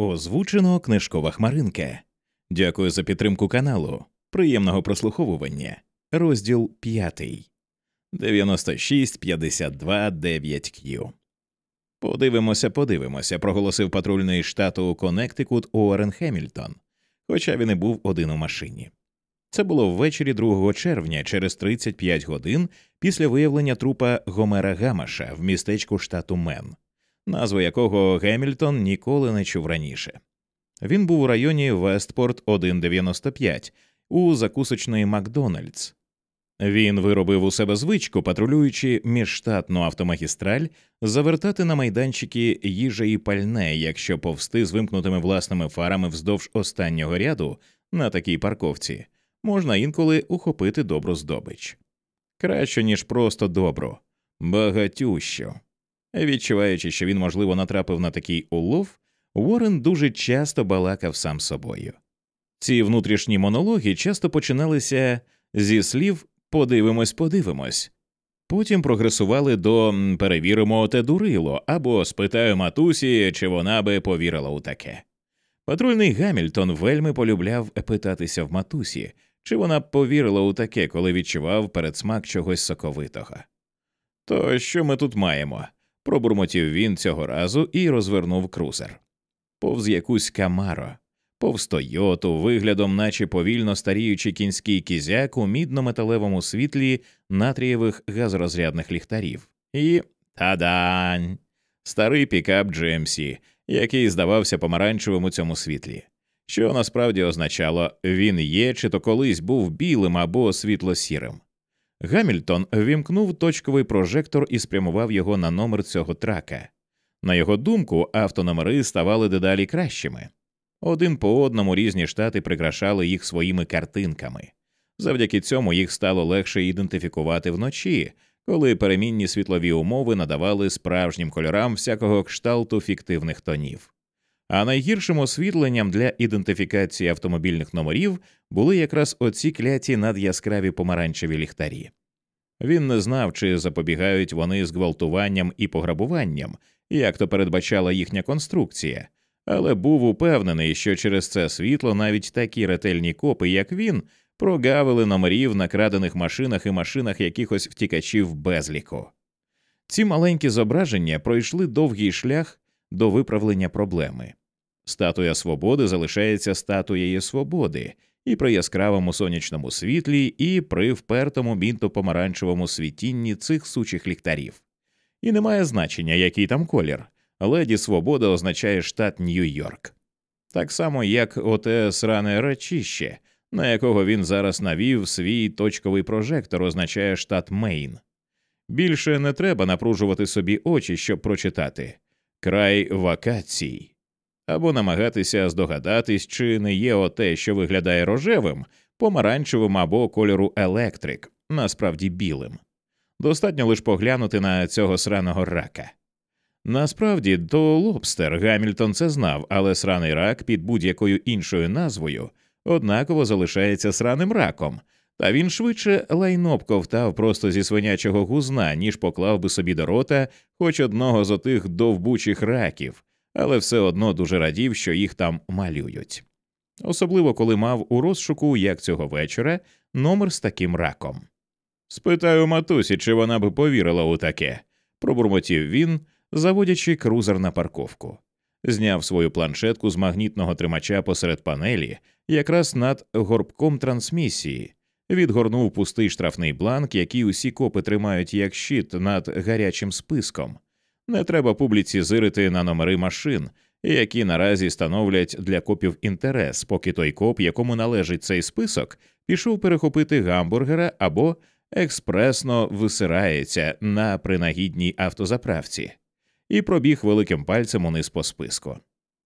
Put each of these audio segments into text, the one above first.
Озвучено книжкова хмаринка. Дякую за підтримку каналу. Приємного прослуховування. Розділ 5. 9652 9Q. Подивимося, подивимося, проголосив патрульний штату Коннектикут Уоррен Хемільтон, хоча він і був один у машині. Це було ввечері 2 червня, через 35 годин після виявлення трупа Гомера Гамаша в містечку штату Мен назву якого Гемільтон ніколи не чув раніше. Він був у районі Вестпорт 195 у закусочної Макдональдс. Він виробив у себе звичку, патрулюючи міжштатну автомагістраль, завертати на майданчики їжа і пальне, якщо повсти з вимкнутими власними фарами вздовж останнього ряду на такій парковці, можна інколи ухопити добру здобич. Краще, ніж просто добро, багатющу. Відчуваючи, що він, можливо, натрапив на такий улов, Уоррен дуже часто балакав сам собою. Ці внутрішні монологи часто починалися зі слів подивимось, подивимось, потім прогресували до перевіримо те дурило або спитаю матусі, чи вона би повірила у таке. Патрульний Гамільтон вельми полюбляв питатися в матусі, чи вона б повірила у таке, коли відчував передсмак чогось соковитого. То що ми тут маємо? Пробурмотів він цього разу і розвернув крузер. Повз якусь камаро, повз Тойоту, виглядом, наче повільно старіючий кінський кізяк у мідно-металевому світлі натрієвих газорозрядних ліхтарів. І та-дань! Старий пікап GMC, який здавався помаранчевим у цьому світлі, що насправді означало він є чи то колись був білим або світло-сірим. Гамільтон вімкнув точковий прожектор і спрямував його на номер цього трака. На його думку, автономери ставали дедалі кращими. Один по одному різні штати прикрашали їх своїми картинками. Завдяки цьому їх стало легше ідентифікувати вночі, коли перемінні світлові умови надавали справжнім кольорам всякого кшталту фіктивних тонів. А найгіршим освітленням для ідентифікації автомобільних номерів були якраз оці кляті надяскраві помаранчеві ліхтарі. Він не знав, чи запобігають вони зґвалтуванням і пограбуванням, як то передбачала їхня конструкція, але був упевнений, що через це світло навіть такі ретельні копи, як він, прогавили номерів на крадених машинах і машинах якихось втікачів безліку. Ці маленькі зображення пройшли довгий шлях до виправлення проблеми. Статуя свободи залишається статуєю свободи, і при яскравому сонячному світлі, і при впертому мінто помаранчевому світінні цих сучих ліхтарів. І немає значення, який там колір. Леді Свобода означає штат Нью-Йорк. Так само, як оте сране речище, на якого він зараз навів свій точковий прожектор, означає штат Мейн. Більше не треба напружувати собі очі, щоб прочитати край вакацій або намагатися здогадатись, чи не є оте, що виглядає рожевим, помаранчевим або кольору електрик, насправді білим. Достатньо лише поглянути на цього сраного рака. Насправді, то лобстер Гамільтон це знав, але сраний рак під будь-якою іншою назвою однаково залишається сраним раком, та він швидше лайно ковтав просто зі свинячого гузна, ніж поклав би собі до рота хоч одного з отих довбучих раків, але все одно дуже радів, що їх там малюють. Особливо коли мав у розшуку, як цього вечора, номер з таким раком. Спитаю матусі, чи вона би повірила у таке, пробурмотів він, заводячи крузер на парковку. Зняв свою планшетку з магнітного тримача посеред панелі, якраз над горбком трансмісії, відгорнув пустий штрафний бланк, який усі копи тримають як щит над гарячим списком, не треба публіці зирити на номери машин, які наразі становлять для копів інтерес, поки той коп, якому належить цей список, пішов перехопити гамбургера або експресно висирається на принагідній автозаправці, і пробіг великим пальцем униз по списку.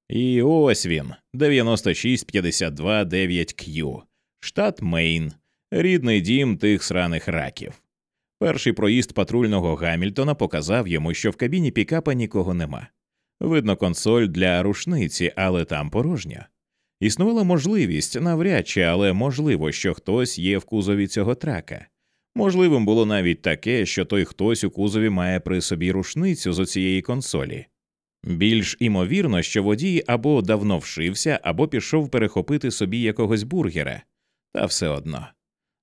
І ось він, 96529 q штат Мейн, рідний дім тих сраних раків. Перший проїзд патрульного Гамільтона показав йому, що в кабіні пікапа нікого нема. Видно консоль для рушниці, але там порожня. Існувала можливість навряд чи, але можливо, що хтось є в кузові цього трака. Можливим було навіть таке, що той хтось у кузові має при собі рушницю з оцієї консолі. Більш імовірно, що водій або давно вшився, або пішов перехопити собі якогось бургера, та все одно.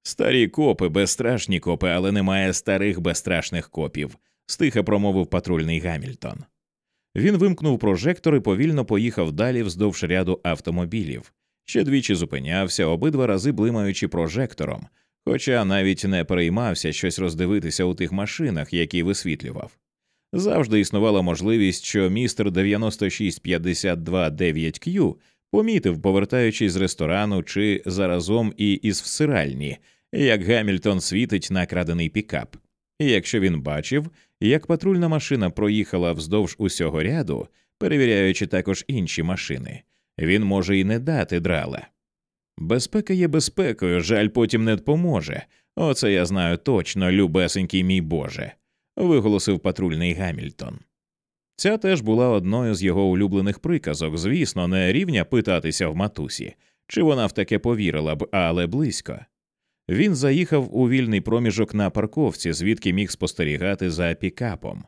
Старі копи, безстрашні копи, але немає старих безстрашних копів, стиха промовив патрульний Гамільтон. Він вимкнув прожектор і повільно поїхав далі вздовж ряду автомобілів, ще двічі зупинявся, обидва рази блимаючи прожектором, хоча навіть не переймався щось роздивитися у тих машинах, які висвітлював. Завжди існувала можливість, що містер 9652 9Q помітив, повертаючись з ресторану чи заразом і із всиральні, як Гамільтон світить на крадений пікап. І якщо він бачив, як патрульна машина проїхала вздовж усього ряду, перевіряючи також інші машини, він може і не дати драла. Безпека є безпекою, жаль потім не допоможе. Оце я знаю точно, любесенький мій Боже, виголосив патрульний Гамільтон. Ця теж була одною з його улюблених приказок, звісно, не рівня питатися в матусі, чи вона в таке повірила б, але близько. Він заїхав у вільний проміжок на парковці, звідки міг спостерігати за пікапом,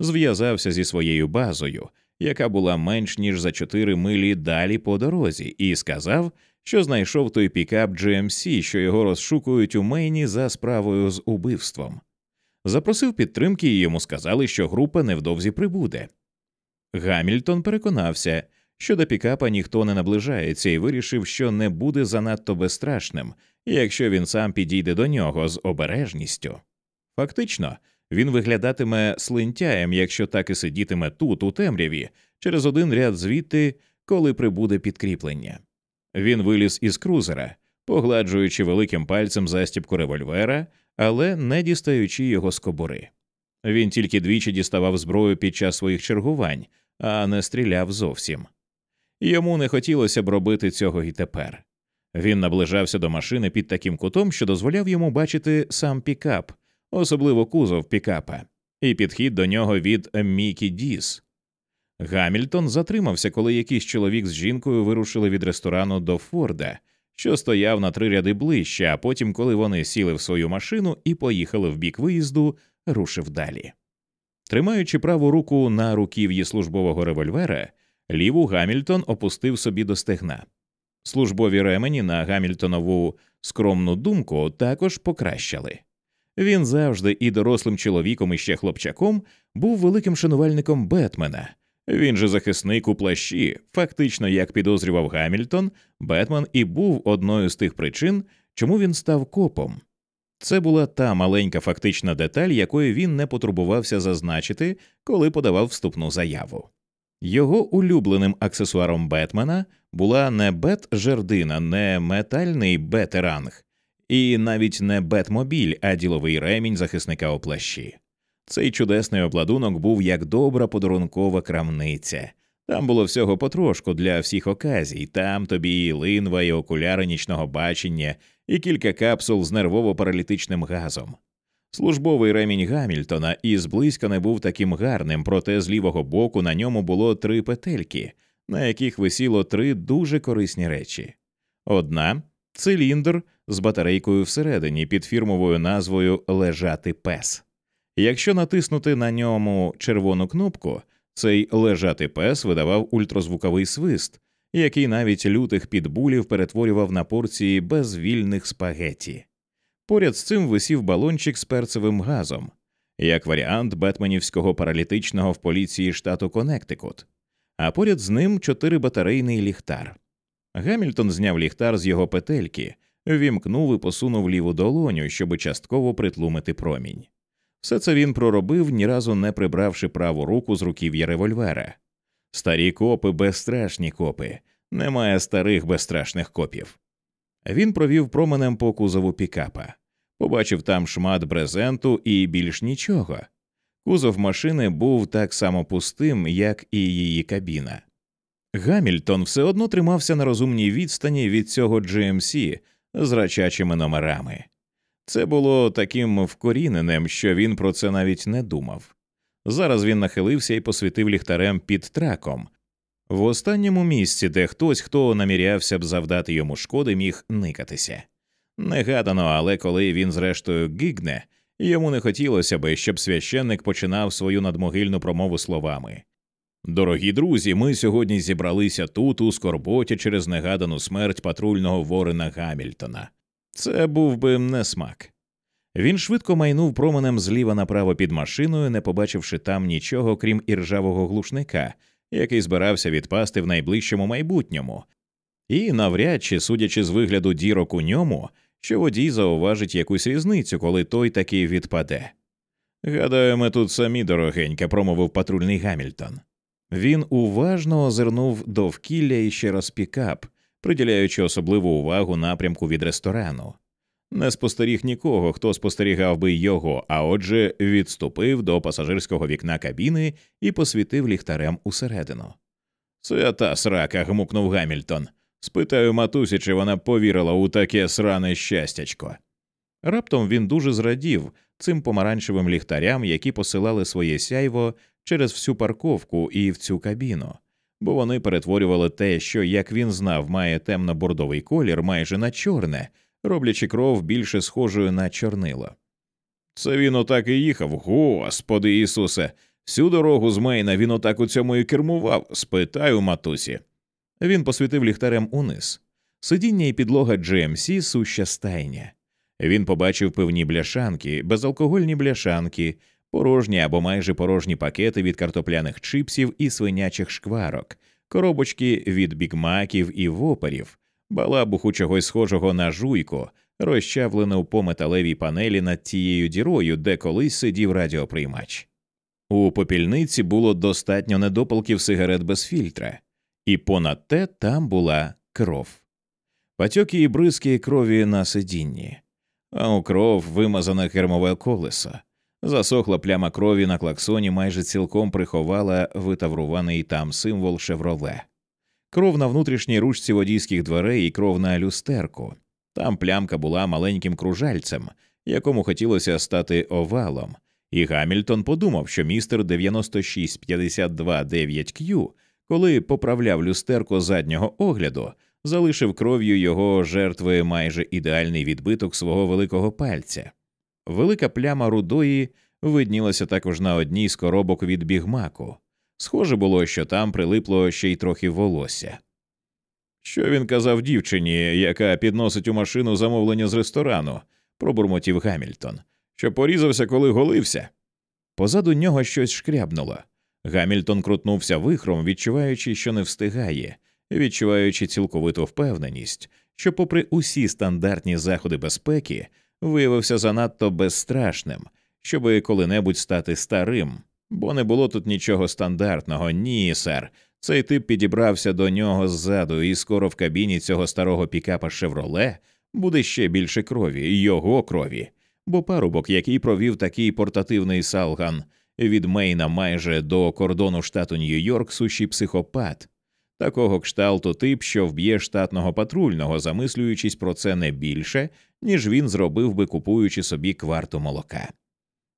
зв'язався зі своєю базою, яка була менш ніж за чотири милі далі по дорозі, і сказав, що знайшов той пікап GMC, що його розшукують у Мейні за справою з убивством. Запросив підтримки, і йому сказали, що група невдовзі прибуде. Гамільтон переконався, що до пікапа ніхто не наближається, і вирішив, що не буде занадто безстрашним, якщо він сам підійде до нього з обережністю. Фактично, він виглядатиме слинтяєм, якщо так і сидітиме тут, у темряві, через один ряд звідти, коли прибуде підкріплення. Він виліз із крузера, погладжуючи великим пальцем застібку револьвера, але не дістаючи його з кобури. Він тільки двічі діставав зброю під час своїх чергувань, а не стріляв зовсім. Йому не хотілося б робити цього і тепер. Він наближався до машини під таким кутом, що дозволяв йому бачити сам пікап, особливо кузов пікапа, і підхід до нього від Мікі Діс. Гамільтон затримався, коли якийсь чоловік з жінкою вирушили від ресторану до Форда, що стояв на три ряди ближче, а потім, коли вони сіли в свою машину і поїхали в бік виїзду, рушив далі. Тримаючи праву руку на руків'ї службового револьвера, ліву Гамільтон опустив собі до стегна. Службові ремені на Гамільтонову скромну думку також покращали. Він завжди і дорослим чоловіком, і ще хлопчаком був великим шанувальником Бетмена. Він же захисник у плащі, фактично, як підозрював Гамільтон, Бетмен і був одною з тих причин, чому він став копом. Це була та маленька фактична деталь, якої він не потурбувався зазначити, коли подавав вступну заяву. Його улюбленим аксесуаром Бетмена була не бет-жердина, не метальний бетеранг, і навіть не бетмобіль, а діловий ремінь захисника у плащі. Цей чудесний обладунок був як добра подарункова крамниця. Там було всього потрошку для всіх оказій, там тобі і линва, і окуляри нічного бачення, і кілька капсул з нервово-паралітичним газом. Службовий ремінь Гамільтона і зблизька не був таким гарним, проте з лівого боку на ньому було три петельки, на яких висіло три дуже корисні речі. Одна циліндр з батарейкою всередині під фірмовою назвою Лежати пес. Якщо натиснути на ньому червону кнопку, цей лежати пес видавав ультразвуковий свист, який навіть лютих підбулів перетворював на порції безвільних спагеті. Поряд з цим висів балончик з перцевим газом, як варіант бетменівського паралітичного в поліції штату Коннектикут, а поряд з ним чотири батарейний ліхтар. Гамільтон зняв ліхтар з його петельки, вімкнув і посунув ліву долоню, щоб частково притлумити промінь. Все це він проробив, ні разу не прибравши праву руку з руків'я револьвера. Старі копи безстрашні копи, немає старих безстрашних копів. Він провів променем по кузову пікапа, побачив там шмат брезенту і більш нічого. Кузов машини був так само пустим, як і її кабіна. Гамільтон все одно тримався на розумній відстані від цього GMC з рачачими номерами. Це було таким вкоріненим, що він про це навіть не думав. Зараз він нахилився і посвітив ліхтарем під траком. В останньому місці, де хтось, хто намірявся б завдати йому шкоди, міг никатися. Негадано, але коли він, зрештою, гігне, йому не хотілося би, щоб священник починав свою надмогильну промову словами Дорогі друзі, ми сьогодні зібралися тут у скорботі через негадану смерть патрульного ворена Гамільтона. Це був би несмак. Він швидко майнув променем зліва направо під машиною, не побачивши там нічого, крім іржавого глушника, який збирався відпасти в найближчому майбутньому, і навряд чи, судячи з вигляду дірок у ньому, що водій зауважить якусь різницю, коли той таки відпаде. Гадаю, ми тут самі дорогенька, промовив патрульний Гамільтон. Він уважно озирнув довкілля і ще раз пікап, приділяючи особливу увагу напрямку від ресторану. Не спостеріг нікого, хто спостерігав би його, а отже, відступив до пасажирського вікна кабіни і посвітив ліхтарем усередину. Це та срака, гмукнув Гамільтон. Спитаю матусі, чи вона повірила у таке сране щастячко. Раптом він дуже зрадів цим помаранчевим ліхтарям, які посилали своє сяйво через всю парковку і в цю кабіну, бо вони перетворювали те, що, як він знав, має темно-бордовий колір майже на чорне, роблячи кров більше схожою на чорнило. Це він отак і їхав, Господи Ісусе, всю дорогу з Мейна він отак у цьому і кермував, спитаю матусі. Він посвітив ліхтарем униз. Сидіння і підлога GMC – суща стайня. Він побачив пивні бляшанки, безалкогольні бляшанки, порожні або майже порожні пакети від картопляних чипсів і свинячих шкварок, коробочки від бігмаків і воперів, балабуху чогось схожого на жуйку, розчавлену по металевій панелі над тією дірою, де колись сидів радіоприймач. У попільниці було достатньо недопалків сигарет без фільтра, і понад те там була кров. Патьоки і бризки крові на сидінні, а у кров вимазане кермове колесо. Засохла пляма крові на клаксоні майже цілком приховала витавруваний там символ шевроле, кров на внутрішній ручці водійських дверей і кров на люстерку. Там плямка була маленьким кружальцем, якому хотілося стати овалом, і Гамільтон подумав, що містер 96529Q, коли поправляв люстерко заднього огляду, залишив кров'ю його жертви майже ідеальний відбиток свого великого пальця. Велика пляма рудої виднілася також на одній з коробок від бігмаку. Схоже було, що там прилипло ще й трохи волосся. Що він казав дівчині, яка підносить у машину замовлення з ресторану, пробурмотів Гамільтон, що порізався, коли голився. Позаду нього щось шкрябнуло. Гамільтон крутнувся вихром, відчуваючи, що не встигає, відчуваючи цілковиту впевненість, що, попри усі стандартні заходи безпеки, виявився занадто безстрашним, щоби коли-небудь стати старим, бо не було тут нічого стандартного, ні, сер. Цей тип підібрався до нього ззаду, і скоро в кабіні цього старого пікапа Шевроле буде ще більше крові, його крові. Бо парубок, який провів такий портативний салган від Мейна майже до кордону штату Нью-Йорк, сущий психопат, такого кшталту тип, що вб'є штатного патрульного, замислюючись про це не більше, ніж він зробив би купуючи собі кварту молока.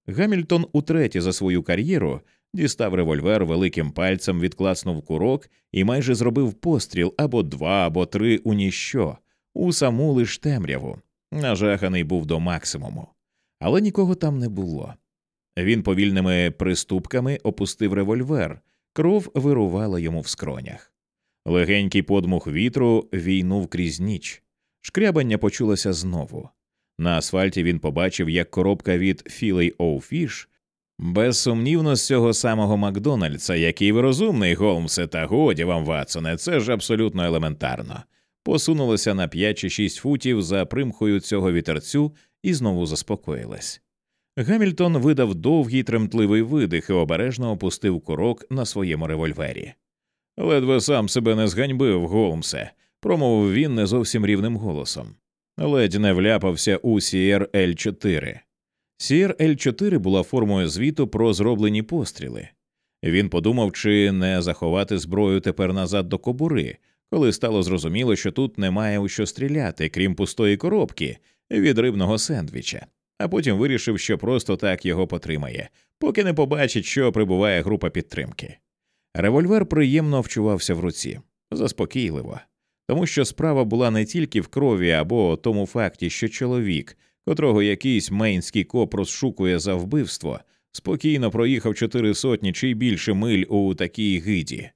Гамільтон утретє за свою кар'єру дістав револьвер великим пальцем, відклацнув курок і майже зробив постріл або два, або три у ніщо, у саму лиш темряву. Нажаханий був до максимуму, але нікого там не було. Він повільними приступками опустив револьвер, кров вирувала йому в скронях. Легенький подмух вітру війнув крізь ніч. Шкрябання почулося знову. На асфальті він побачив, як коробка від Філей Оуфіш, безсумнівно з цього самого Макдональдса, який ви розумний, Голмсе, та годі вам, Ватсоне, це ж абсолютно елементарно. Посунулася на 5 чи 6 футів за примхою цього вітерцю і знову заспокоїлась. Гамільтон видав довгий тремтливий видих і обережно опустив курок на своєму револьвері. Ледве сам себе не зганьбив, Голмсе, промовив він не зовсім рівним голосом. Ледь не вляпався у crl 4 crl 4 була формою звіту про зроблені постріли. Він подумав, чи не заховати зброю тепер назад до кобури, коли стало зрозуміло, що тут немає у що стріляти, крім пустої коробки від рибного сендвіча, а потім вирішив, що просто так його потримає, поки не побачить, що прибуває група підтримки. Револьвер приємно вчувався в руці, заспокійливо, тому що справа була не тільки в крові або тому факті, що чоловік, котрого якийсь мейнський коп розшукує за вбивство, спокійно проїхав чотири сотні чи більше миль у такій гиді.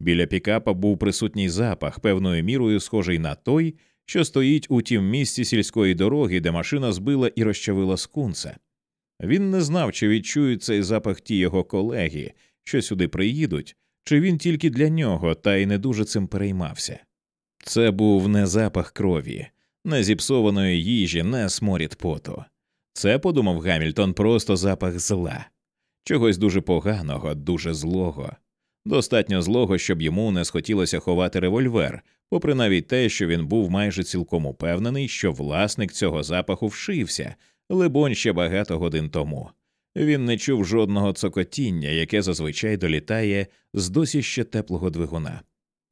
Біля пікапа був присутній запах, певною мірою схожий на той, що стоїть у тім місці сільської дороги, де машина збила і розчавила скунса. Він не знав, чи відчують цей запах ті його колеги, що сюди приїдуть, чи він тільки для нього, та й не дуже цим переймався. Це був не запах крові, не зіпсованої їжі, не сморід поту. Це, подумав Гамільтон, просто запах зла, чогось дуже поганого, дуже злого. Достатньо злого, щоб йому не схотілося ховати револьвер, попри навіть те, що він був майже цілком упевнений, що власник цього запаху вшився, либонь ще багато годин тому. Він не чув жодного цокотіння, яке зазвичай долітає з досі ще теплого двигуна.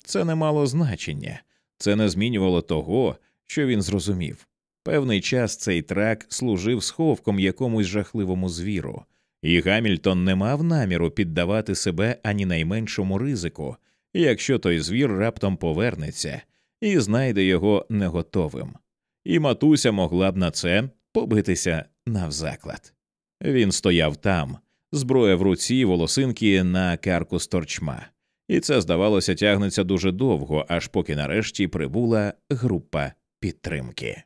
Це не мало значення, це не змінювало того, що він зрозумів. Певний час цей трак служив сховком якомусь жахливому звіру, і Гамільтон не мав наміру піддавати себе ані найменшому ризику, якщо той звір раптом повернеться і знайде його неготовим. І матуся могла б на це побитися навзаклад. Він стояв там, зброя в руці, волосинки на карку сторчма, і це, здавалося, тягнеться дуже довго, аж поки нарешті прибула група підтримки.